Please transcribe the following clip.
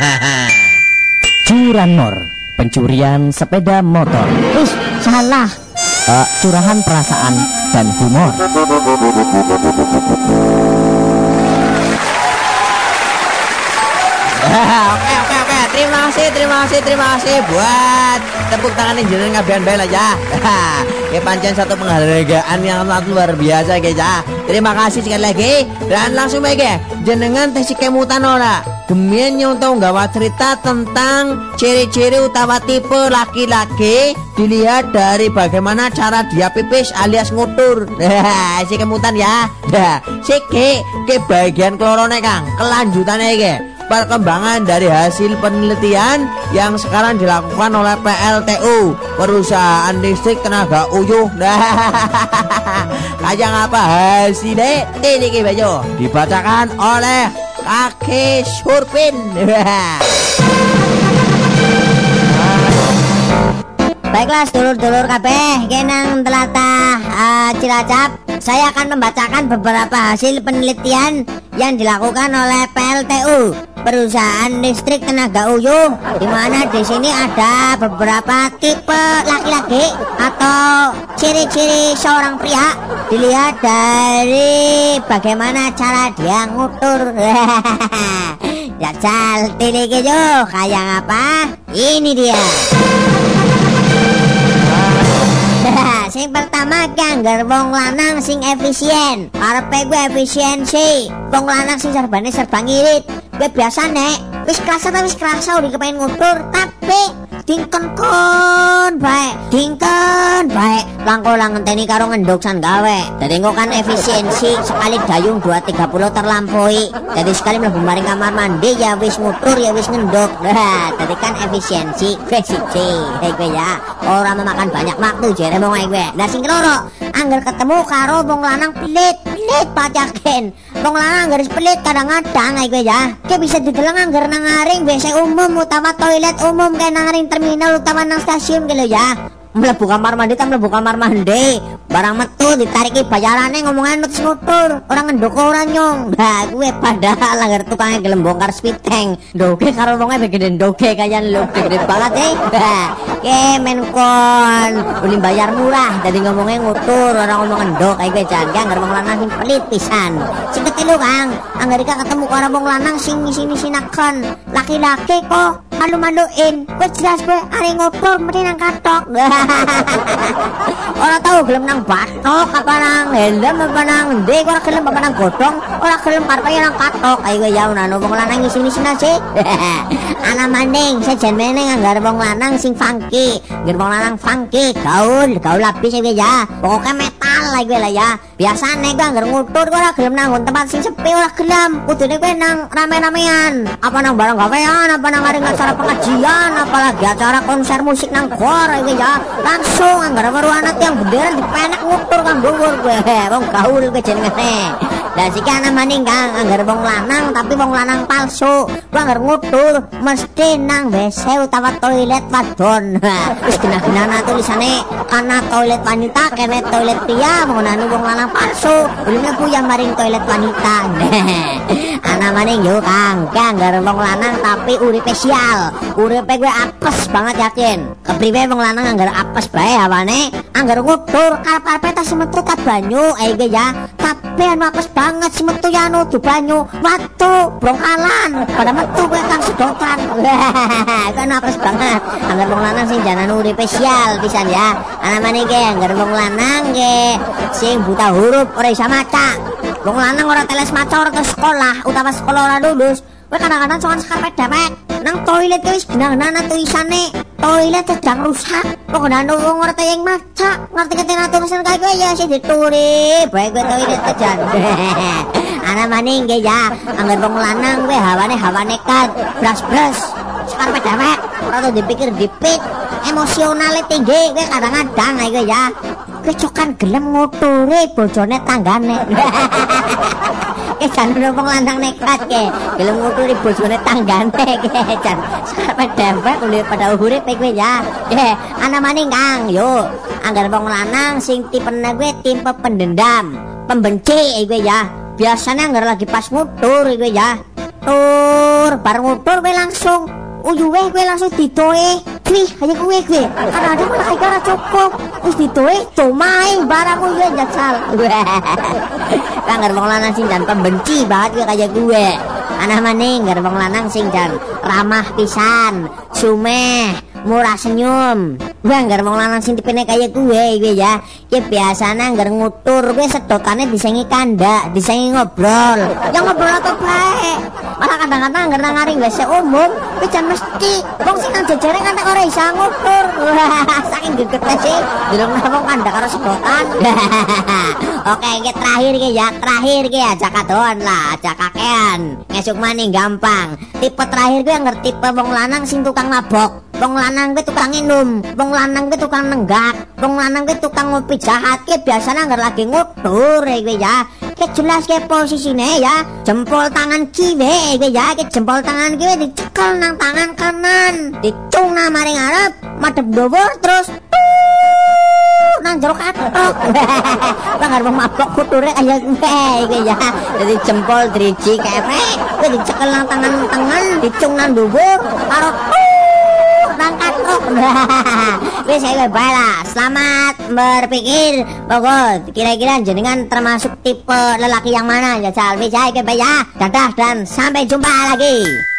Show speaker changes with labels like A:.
A: Curanmor, pencurian sepeda motor.
B: Ih, salah.
A: Uh, curahan perasaan dan humor.
C: oke oke oke terima kasih terima kasih terima kasih buat tepuk tangan yang jenengan ngabian bae aja ya pancen satu penghargaan yang sangat luar biasa guys ya terima kasih sekali lagi dan langsung baik ya jenengan tes kemutan ora Gemien nyontoh gawa cerita tentang ciri-ciri utama tipe laki-laki dilihat dari bagaimana cara dia pipis alias ngutur. si kemutan ya. si ke ke bagian klorone Kang. Kelanjutannya ke perkembangan dari hasil penelitian yang sekarang dilakukan oleh PLTU perusahaan listrik tenaga uyuh. Kayak apa hasilnya ini baju dibacakan oleh kaki surpin.
B: Baiklah dulur-dulur kabeh. Kenang telatah uh, Cilacap Saya akan membacakan beberapa hasil penelitian yang dilakukan oleh PLTU perusahaan listrik tenaga uyuh di mana di sini ada beberapa tipe laki-laki atau ciri-ciri seorang pria dilihat dari bagaimana cara dia ngutur Jajal tilik kayak apa? Ini dia. Sing pertama ganggar wong lanang sing efisien. Karepe gue efisiensi. Wong lanang sing serbane serba ngirit. Gue biasa nek wis kerasa tapi wis kerasa udah kepengen ngutur tapi dingken kon baik dingken baik langko lang ngenteni karo ngendoksan gawe. Jadi engko kan efisiensi sekali dayung 230 terlampaui. Jadi sekali mlebu maring kamar mandi ya wis ngutur ya wis ngendok nah jadi kan efisiensi siji. Hei gue ya orang memakan banyak waktu jere mau gue nah sing keloro angger ketemu karo wong lanang pelit pelit pacaken wong lanang garis pelit kadang-kadang gue ya. Kayak bisa dideleng angger nangaring umum utama toilet umum kayak nangaring terminal utama nang stasiun gitu ya mlebu kamar mandi tak mlebu kamar mandi. Barang metu ditariki bayarane ngomongan nutus nutur orang ngendok orang nyong. Nah gue padahal langgar tukangnya gelem bongkar spiteng. Doge karo wongnya begini doge kayak lu gede banget eh. Ke menkon. Uli bayar murah jadi ngomongnya ngutur. Orang ngomong ngendok kayak gue jaga nggak ngomong lanang sing pelit pisan. Sing ketilu kang. Anggarika ketemu karo wong lanang sing sini sinakan laki-laki kok malu-maluin. Wis jelas gue are ngobrol mending nang katok. Ora tau gelem nang batok apa nang helm apa nang ndi? Ora gelem apa nang godhong? Ora gelem karepe nang katok. Ayo ya ana wong lanang ngisi-ngisi sih ana maning sejen meneng anggar wong lanang sing funky. Ngger wong lanang funky. Gaul gaul lapis ya pokoknya metal lagi lah ya. Biasane gue anggar ngutur gue ora gelem nang tempat sing sepi ora gelem. Kudune gue nang rame-ramean. Apa nang barang gawean apa nang acara pengajian apalagi acara konser musik nang gor ya. Langsung anggar karo anak yang bendera dipenak ngutur kang dhuwur gue. Wong gaul gue jenengane lah siki ana maning kang anggar wong lanang tapi wong lanang palsu. Gue anggar ngutur mesti nang WC utawa toilet wadon. Wis kena-kena tulisane kana toilet wanita kene toilet pria mengenani wong lanang palsu. Belum yang maring toilet wanita. Ana maning yo kang. Kang anggar wong lanang tapi uripe sial. Uripe gue apes banget yakin. Kepriwe wong lanang anggar apes bae awane anggar ngutur karep-karepe tas ka banyu. Eh ya anu apes banget si metu ya anu banyu watu brongkalan pada metu kowe kang sedotan. Kan apes banget. Anggar wong lanang sing janan uripe sial pisan ya. Ana maneh ge anggar wong lanang ge sing buta huruf ora isa maca wong lanang ora teles maca ke sekolah. Utawa sekolah ora lulus. Kowe kadang-kadang cuman skarpet dewek nang toilet wis genah-genah tulisane toilet sedang rusak. Kok ana wong ora yang maca ngerti ketena tulisan kae kowe ya sing dituri. Bae kowe toilet aja ana maning ge ya. Anggar wong lanang kowe hawane hawa nekat bras-bras skarpet dewek. Ora tuh dipikir dipit. Emosionalnya tinggi. Kowe kadang-kadang kowe ya. Kowe cokan gelem nguturi bojone tanggane Eh jan wong lanang nekat ke. Gelem nguturi bojone tanggane ke jan. Sampe dempet ulir pada urip kowe ya. Eh ana maning Kang, yo. Anggar wong lanang sing tipene kowe tipe pendendam, pembenci kowe ya. Biasanya anggar lagi pas ngutur kowe ya. ngutur bar ngutur kowe langsung uyuwe kowe langsung didoe Wih, kaya kowe kowe. Kadang-kadang malah iki ora cukup. Wis didoe domae barang uyuwe jajal. Kang wong lanang sing jan pembenci banget kaya gue. Anah maning wong lanang sing jan ramah pisan, sumeh, murah senyum. Gue anggar wong lanang sing tipene kaya gue gue ya. Ya biasanya anggar ngutur gue sedotane disengi kandak, disengi ngobrol. Ya ngobrol apa baik. Malah kadang-kadang anggar nang ngaring WC umum, gue jan mesti wong sing nang jejere kan ora isa ngutur. Wah, saking gegete sih. Delok nang wong kandak karo sedotan. Oke, iki terakhir iki ya, terakhir iki aja kadoan lah, aja kakean. Ngesuk maning gampang. Tipe terakhir gue ngerti tipe wong lanang sing tukang mabok. Wong lanang gue tukang minum, wong lanang gue tukang nenggak, wong lanang gue tukang ngopi jahat ke biasanya nggak lagi ngutur ya gue ya. Ke jelas ke posisinya ya, jempol tangan kiri gue ya, ke jempol tangan kiri dicekel nang tangan kanan, dicung nang maring arep, madep dobor terus nang jero katok. Bang wong mabok kuture kaya gue ya. Jadi jempol driji kepek, gue dicekel nang tangan tangan, dicung nang dobor, karo berangkat truk. Wis saya bae lah. Selamat berpikir. Pokok kira-kira jenengan termasuk tipe lelaki yang mana ya Cal. Wis saya ya. Dadah dan sampai jumpa lagi.